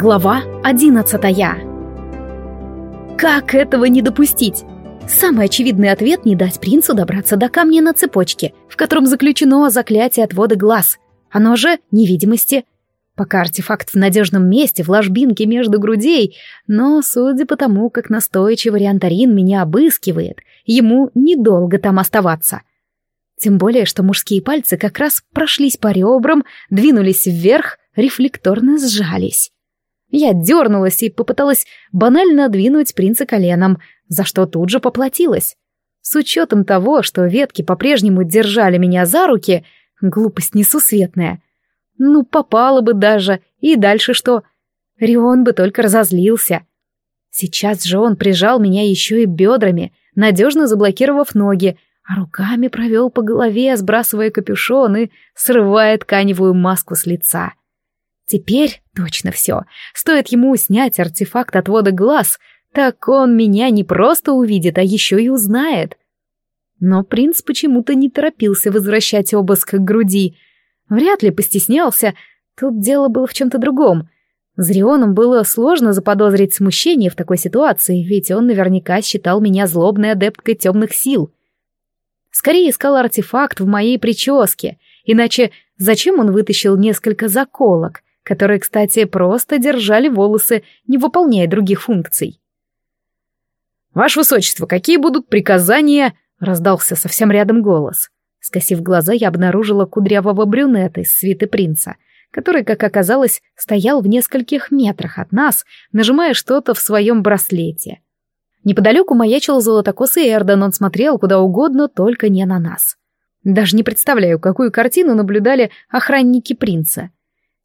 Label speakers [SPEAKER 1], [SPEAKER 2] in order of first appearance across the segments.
[SPEAKER 1] Глава одиннадцатая. Как этого не допустить? Самый очевидный ответ — не дать принцу добраться до камня на цепочке, в котором заключено заклятие отвода глаз. Оно же невидимости. Пока артефакт в надежном месте, в ложбинке между грудей, но, судя по тому, как настойчиво Риантарин меня обыскивает, ему недолго там оставаться. Тем более, что мужские пальцы как раз прошлись по ребрам, двинулись вверх, рефлекторно сжались. Я дернулась и попыталась банально двинуть принца коленом, за что тут же поплатилась. С учетом того, что ветки по-прежнему держали меня за руки, глупость несусветная. Ну, попало бы даже, и дальше что? Рион бы только разозлился. Сейчас же он прижал меня еще и бедрами, надежно заблокировав ноги, а руками провел по голове, сбрасывая капюшон и срывая тканевую маску с лица. Теперь точно все. Стоит ему снять артефакт отвода глаз, так он меня не просто увидит, а еще и узнает. Но принц почему-то не торопился возвращать обыск к груди. Вряд ли постеснялся. Тут дело было в чем-то другом. Зрионом было сложно заподозрить смущение в такой ситуации, ведь он наверняка считал меня злобной адепткой темных сил. Скорее искал артефакт в моей прическе, иначе зачем он вытащил несколько заколок — которые, кстати, просто держали волосы, не выполняя других функций. «Ваше Высочество, какие будут приказания?» — раздался совсем рядом голос. Скосив глаза, я обнаружила кудрявого брюнета из свиты принца, который, как оказалось, стоял в нескольких метрах от нас, нажимая что-то в своем браслете. Неподалеку маячил золотокосый Эрден, он смотрел куда угодно, только не на нас. Даже не представляю, какую картину наблюдали охранники принца —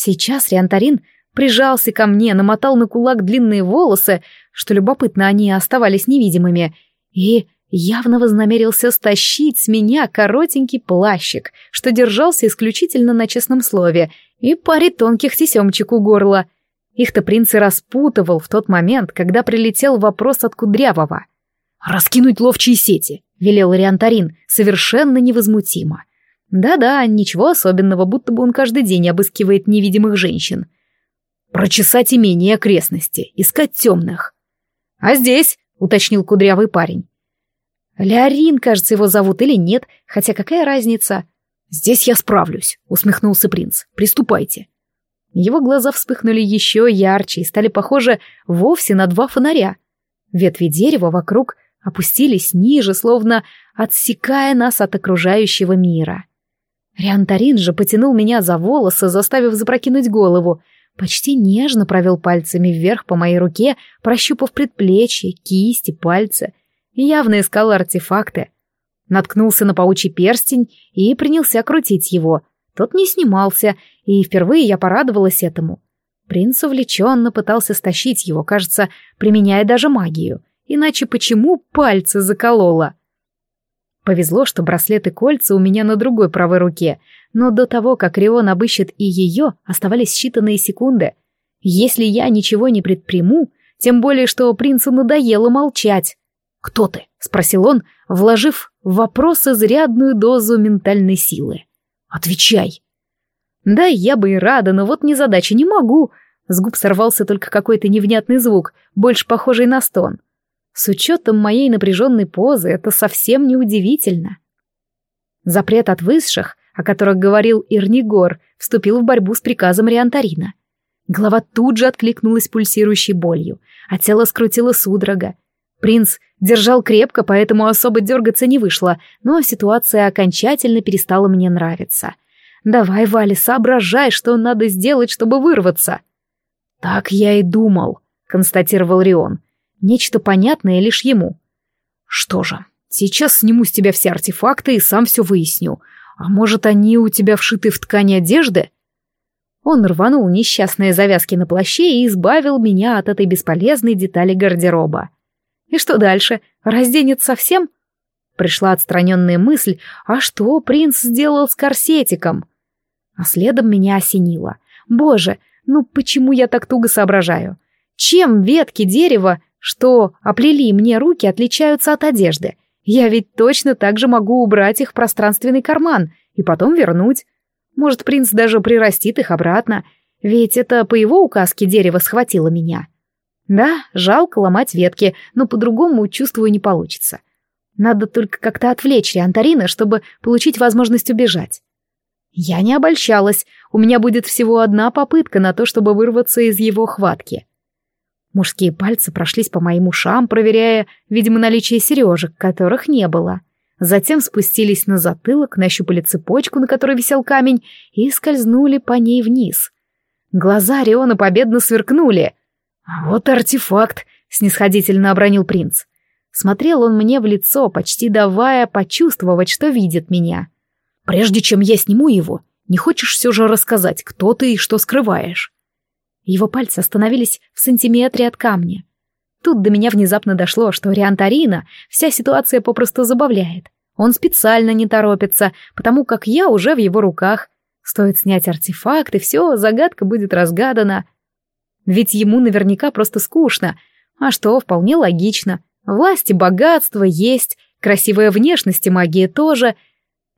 [SPEAKER 1] Сейчас Риантарин прижался ко мне, намотал на кулак длинные волосы, что любопытно, они оставались невидимыми, и явно вознамерился стащить с меня коротенький плащик, что держался исключительно на честном слове, и паре тонких тесемчик у горла. Их-то принц и распутывал в тот момент, когда прилетел вопрос от Кудрявого. «Раскинуть ловчие сети», — велел Риантарин, совершенно невозмутимо. Да-да, ничего особенного, будто бы он каждый день обыскивает невидимых женщин. Прочесать имение окрестности, искать темных. А здесь, уточнил кудрявый парень. Леорин, кажется, его зовут или нет, хотя какая разница? Здесь я справлюсь, усмехнулся принц. Приступайте. Его глаза вспыхнули еще ярче и стали похожи вовсе на два фонаря. Ветви дерева вокруг опустились ниже, словно отсекая нас от окружающего мира. Риантарин же потянул меня за волосы, заставив запрокинуть голову, почти нежно провел пальцами вверх по моей руке, прощупав предплечье, кисти, пальцы, явно искал артефакты. Наткнулся на паучий перстень и принялся крутить его. Тот не снимался, и впервые я порадовалась этому. Принц увлеченно пытался стащить его, кажется, применяя даже магию. Иначе почему пальцы заколола? Повезло, что браслет и кольца у меня на другой правой руке, но до того, как Рион обыщет и ее, оставались считанные секунды. Если я ничего не предприму, тем более, что принцу надоело молчать. «Кто ты?» — спросил он, вложив в вопрос изрядную дозу ментальной силы. «Отвечай!» «Да, я бы и рада, но вот незадача, не могу!» С губ сорвался только какой-то невнятный звук, больше похожий на стон. С учетом моей напряженной позы это совсем не удивительно. Запрет от высших, о которых говорил Ирнигор, вступил в борьбу с приказом Риантарина. Голова тут же откликнулась пульсирующей болью, а тело скрутило судорога. Принц держал крепко, поэтому особо дергаться не вышло, но ситуация окончательно перестала мне нравиться. «Давай, Валя, соображай, что надо сделать, чтобы вырваться». «Так я и думал», — констатировал Рион. Нечто понятное лишь ему. Что же, сейчас сниму с тебя все артефакты и сам все выясню. А может, они у тебя вшиты в ткани одежды? Он рванул несчастные завязки на плаще и избавил меня от этой бесполезной детали гардероба. И что дальше? Разденет совсем? Пришла отстраненная мысль, а что принц сделал с корсетиком? А следом меня осенило. Боже, ну почему я так туго соображаю? Чем ветки дерева что оплели мне руки, отличаются от одежды. Я ведь точно так же могу убрать их в пространственный карман и потом вернуть. Может, принц даже прирастит их обратно. Ведь это по его указке дерево схватило меня. Да, жалко ломать ветки, но по-другому, чувствую, не получится. Надо только как-то отвлечь Риантарина, чтобы получить возможность убежать. Я не обольщалась, у меня будет всего одна попытка на то, чтобы вырваться из его хватки. Мужские пальцы прошлись по моим ушам, проверяя, видимо, наличие сережек, которых не было. Затем спустились на затылок, нащупали цепочку, на которой висел камень, и скользнули по ней вниз. Глаза Риона победно сверкнули. «Вот артефакт!» — снисходительно обронил принц. Смотрел он мне в лицо, почти давая почувствовать, что видит меня. «Прежде чем я сниму его, не хочешь все же рассказать, кто ты и что скрываешь?» Его пальцы остановились в сантиметре от камня. Тут до меня внезапно дошло, что Риантарина вся ситуация попросту забавляет. Он специально не торопится, потому как я уже в его руках. Стоит снять артефакт, и все, загадка будет разгадана. Ведь ему наверняка просто скучно. А что, вполне логично. Власть и богатство есть, красивая внешность и магия тоже.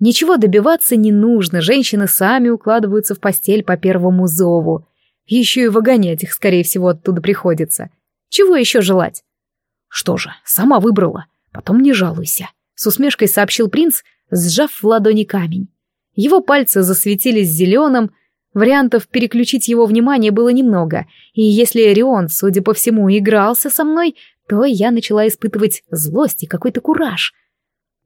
[SPEAKER 1] Ничего добиваться не нужно, женщины сами укладываются в постель по первому зову. Еще и выгонять их, скорее всего, оттуда приходится. Чего еще желать? Что же, сама выбрала. Потом не жалуйся. С усмешкой сообщил принц, сжав в ладони камень. Его пальцы засветились зеленым, вариантов переключить его внимание было немного, и если Рион, судя по всему, игрался со мной, то я начала испытывать злость и какой-то кураж.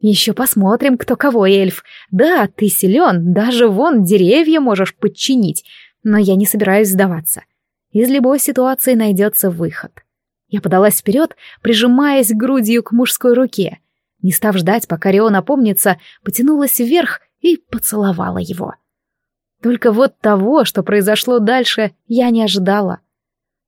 [SPEAKER 1] Еще посмотрим, кто кого, эльф. Да, ты силен, даже вон деревья можешь подчинить, но я не собираюсь сдаваться. Из любой ситуации найдется выход. Я подалась вперед, прижимаясь грудью к мужской руке. Не став ждать, пока Рион опомнится, потянулась вверх и поцеловала его. Только вот того, что произошло дальше, я не ожидала.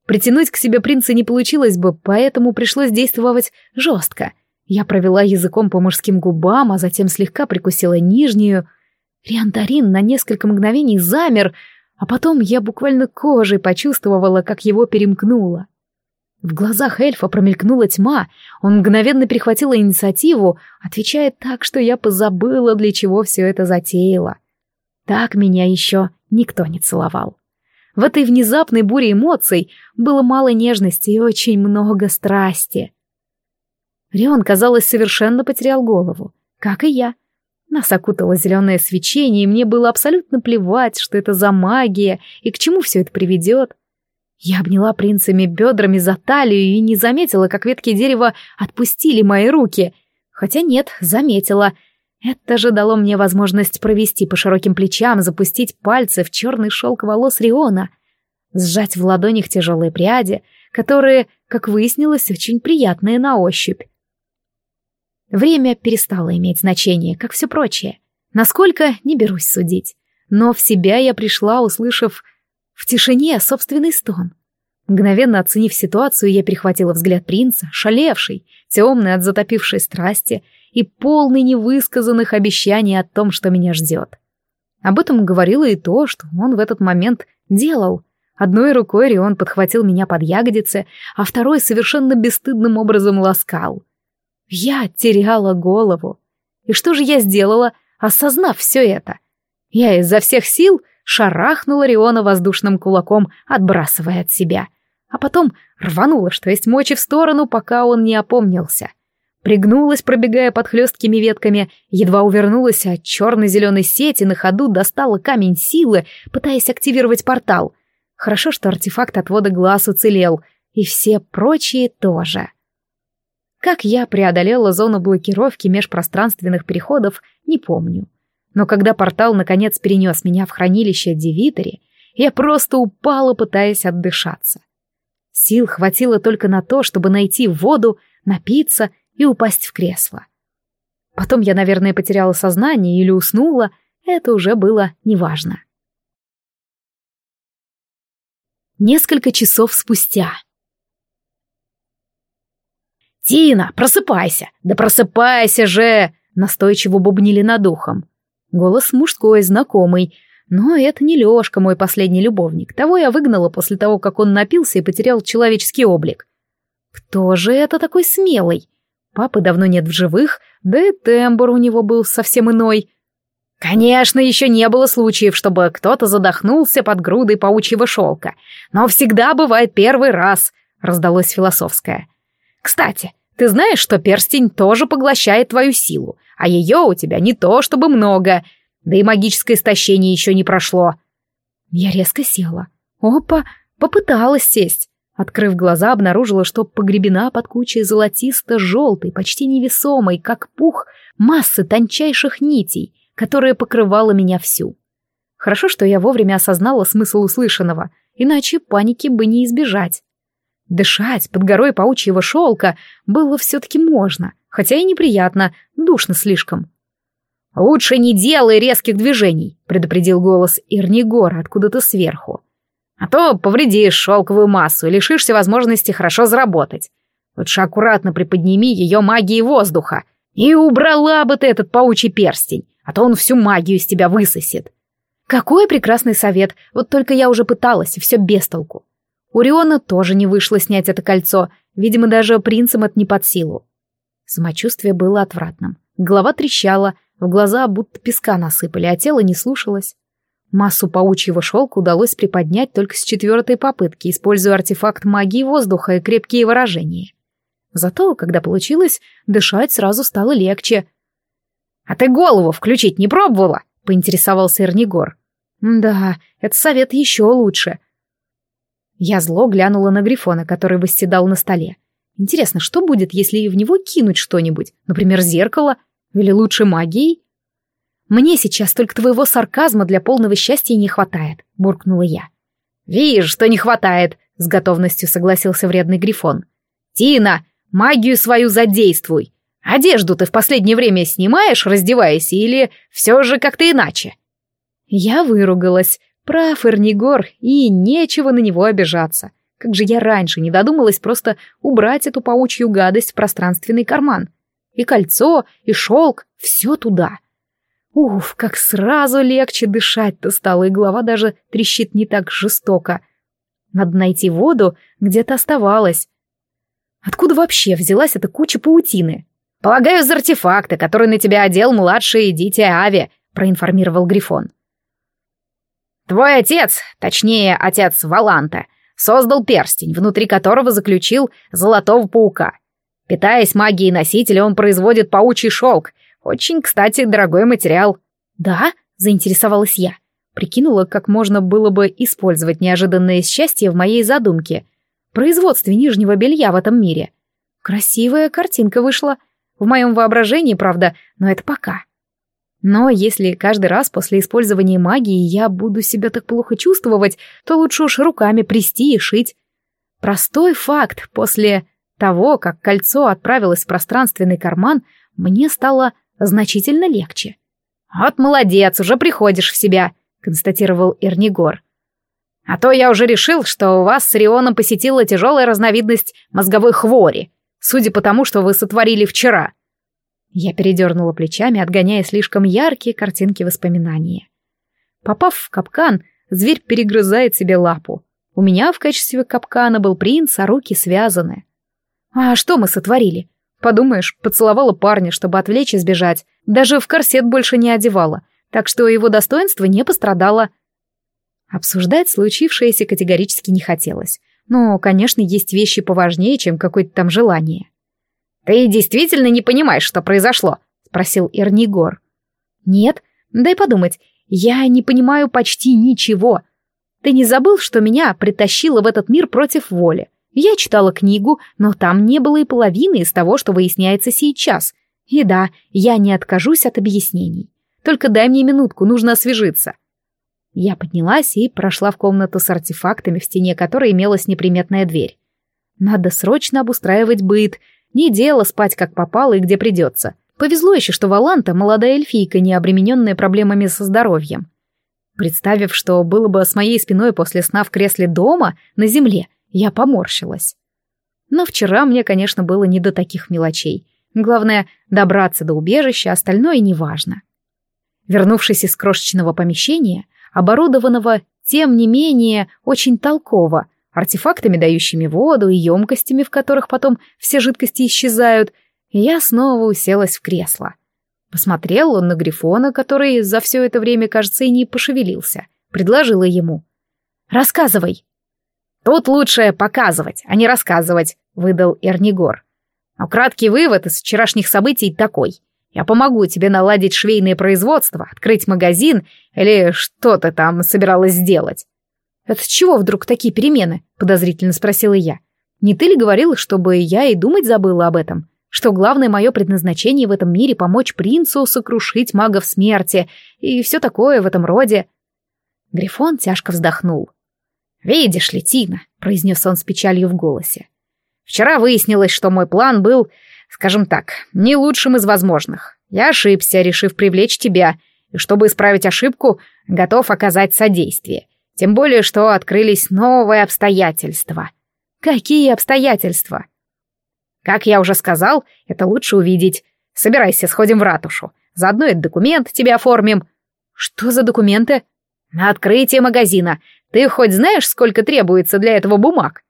[SPEAKER 1] Притянуть к себе принца не получилось бы, поэтому пришлось действовать жестко. Я провела языком по мужским губам, а затем слегка прикусила нижнюю. Риантарин на несколько мгновений замер, а потом я буквально кожей почувствовала, как его перемкнуло. В глазах эльфа промелькнула тьма, он мгновенно перехватил инициативу, отвечая так, что я позабыла, для чего все это затеяло. Так меня еще никто не целовал. В этой внезапной буре эмоций было мало нежности и очень много страсти. Рион, казалось, совершенно потерял голову, как и я. Нас окутало зеленое свечение, и мне было абсолютно плевать, что это за магия и к чему все это приведет. Я обняла принцами бедрами за талию и не заметила, как ветки дерева отпустили мои руки. Хотя нет, заметила. Это же дало мне возможность провести по широким плечам, запустить пальцы в черный шелк волос Риона, сжать в ладонях тяжелые пряди, которые, как выяснилось, очень приятные на ощупь. Время перестало иметь значение, как все прочее. Насколько, не берусь судить. Но в себя я пришла, услышав в тишине собственный стон. Мгновенно оценив ситуацию, я перехватила взгляд принца, шалевший, темный от затопившей страсти и полный невысказанных обещаний о том, что меня ждет. Об этом говорило и то, что он в этот момент делал. Одной рукой Рион подхватил меня под ягодицы, а второй совершенно бесстыдным образом ласкал — я теряла голову. И что же я сделала, осознав все это? Я изо всех сил шарахнула Риона воздушным кулаком, отбрасывая от себя. А потом рванула, что есть мочи в сторону, пока он не опомнился. Пригнулась, пробегая под хлесткими ветками, едва увернулась от черно-зеленой сети, на ходу достала камень силы, пытаясь активировать портал. Хорошо, что артефакт отвода глаз уцелел, и все прочие тоже. Как я преодолела зону блокировки межпространственных переходов, не помню. Но когда портал наконец перенес меня в хранилище Девитери, я просто упала, пытаясь отдышаться. Сил хватило только на то, чтобы найти воду, напиться и упасть в кресло. Потом я, наверное, потеряла сознание или уснула, это уже было неважно. Несколько часов спустя. «Тина, просыпайся! Да просыпайся же!» Настойчиво бубнили над ухом. Голос мужской, знакомый. Но это не Лёшка, мой последний любовник. Того я выгнала после того, как он напился и потерял человеческий облик. Кто же это такой смелый? Папы давно нет в живых, да и тембр у него был совсем иной. Конечно, еще не было случаев, чтобы кто-то задохнулся под грудой паучьего шелка, но всегда бывает первый раз, раздалось философское. Кстати, ты знаешь, что перстень тоже поглощает твою силу, а ее у тебя не то чтобы много, да и магическое истощение еще не прошло. Я резко села. Опа, попыталась сесть. Открыв глаза, обнаружила, что погребена под кучей золотисто-желтой, почти невесомой, как пух, массы тончайших нитей, которая покрывала меня всю. Хорошо, что я вовремя осознала смысл услышанного, иначе паники бы не избежать. Дышать под горой паучьего шелка было все-таки можно, хотя и неприятно, душно слишком. «Лучше не делай резких движений», — предупредил голос Ирнигора откуда-то сверху. «А то повредишь шелковую массу и лишишься возможности хорошо заработать. Лучше аккуратно приподними ее магией воздуха. И убрала бы ты этот паучий перстень, а то он всю магию из тебя высосет». Какой прекрасный совет, вот только я уже пыталась, и все без толку. У Риона тоже не вышло снять это кольцо, видимо, даже принцам это не под силу. Самочувствие было отвратным. Голова трещала, в глаза будто песка насыпали, а тело не слушалось. Массу паучьего шелка удалось приподнять только с четвертой попытки, используя артефакт магии воздуха и крепкие выражения. Зато, когда получилось, дышать сразу стало легче. «А ты голову включить не пробовала?» — поинтересовался Эрнигор. «Да, это совет еще лучше», я зло глянула на Грифона, который восседал на столе. Интересно, что будет, если в него кинуть что-нибудь? Например, зеркало? Или лучше магией? «Мне сейчас только твоего сарказма для полного счастья не хватает», — буркнула я. «Вижу, что не хватает», — с готовностью согласился вредный Грифон. «Тина, магию свою задействуй. Одежду ты в последнее время снимаешь, раздеваясь, или все же как-то иначе?» Я выругалась, Прав Эрнигор, и нечего на него обижаться. Как же я раньше не додумалась просто убрать эту паучью гадость в пространственный карман. И кольцо, и шелк, все туда. Уф, как сразу легче дышать-то стало, и голова даже трещит не так жестоко. Надо найти воду, где-то оставалась. Откуда вообще взялась эта куча паутины? «Полагаю, из артефакта, который на тебя одел младший дитя Ави», — проинформировал Грифон. Твой отец, точнее, отец Валанта, создал перстень, внутри которого заключил золотого паука. Питаясь магией носителя, он производит паучий шелк. Очень, кстати, дорогой материал. Да? Заинтересовалась я. Прикинула, как можно было бы использовать неожиданное счастье в моей задумке. Производстве нижнего белья в этом мире. Красивая картинка вышла. В моем воображении, правда, но это пока. Но если каждый раз после использования магии я буду себя так плохо чувствовать, то лучше уж руками прести и шить. Простой факт, после того, как кольцо отправилось в пространственный карман, мне стало значительно легче. «Вот молодец, уже приходишь в себя», — констатировал Эрнигор. «А то я уже решил, что у вас с Рионом посетила тяжелая разновидность мозговой хвори, судя по тому, что вы сотворили вчера». Я передернула плечами, отгоняя слишком яркие картинки воспоминания. Попав в капкан, зверь перегрызает себе лапу. У меня в качестве капкана был принц, а руки связаны. А что мы сотворили? Подумаешь, поцеловала парня, чтобы отвлечь и сбежать. Даже в корсет больше не одевала, так что его достоинство не пострадало. Обсуждать случившееся категорически не хотелось. Но, конечно, есть вещи поважнее, чем какое-то там желание. «Ты действительно не понимаешь, что произошло?» — спросил Эрнигор. «Нет, дай подумать, я не понимаю почти ничего. Ты не забыл, что меня притащило в этот мир против воли? Я читала книгу, но там не было и половины из того, что выясняется сейчас. И да, я не откажусь от объяснений. Только дай мне минутку, нужно освежиться». Я поднялась и прошла в комнату с артефактами, в стене которой имелась неприметная дверь. Надо срочно обустраивать быт, не дело спать как попало и где придется. Повезло еще, что Валанта — молодая эльфийка, не обремененная проблемами со здоровьем. Представив, что было бы с моей спиной после сна в кресле дома, на земле, я поморщилась. Но вчера мне, конечно, было не до таких мелочей. Главное — добраться до убежища, остальное неважно. Вернувшись из крошечного помещения, оборудованного, тем не менее, очень толково, артефактами, дающими воду, и емкостями, в которых потом все жидкости исчезают, и я снова уселась в кресло. Посмотрел он на Грифона, который за все это время, кажется, и не пошевелился. Предложила ему. «Рассказывай». «Тут лучше показывать, а не рассказывать», — выдал Эрнигор. «Но краткий вывод из вчерашних событий такой. Я помогу тебе наладить швейное производство, открыть магазин или что ты там собиралась сделать». «Это с чего вдруг такие перемены?» — подозрительно спросила я. «Не ты ли говорила, чтобы я и думать забыла об этом? Что главное мое предназначение в этом мире — помочь принцу сокрушить магов смерти и все такое в этом роде?» Грифон тяжко вздохнул. «Видишь ли, Тина», — произнес он с печалью в голосе, — «вчера выяснилось, что мой план был, скажем так, не лучшим из возможных. Я ошибся, решив привлечь тебя, и чтобы исправить ошибку, готов оказать содействие. Тем более, что открылись новые обстоятельства». «Какие обстоятельства?» «Как я уже сказал, это лучше увидеть. Собирайся, сходим в ратушу. Заодно этот документ тебе оформим». «Что за документы?» «На открытие магазина. Ты хоть знаешь, сколько требуется для этого бумаг?»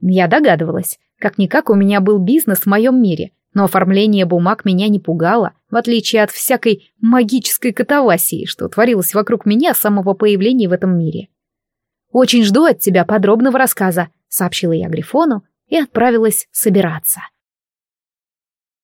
[SPEAKER 1] Я догадывалась. Как-никак у меня был бизнес в моем мире, но оформление бумаг меня не пугало, в отличие от всякой магической катавасии, что творилось вокруг меня с самого появления в этом мире. «Очень жду от тебя подробного рассказа», — сообщила я Грифону и отправилась собираться.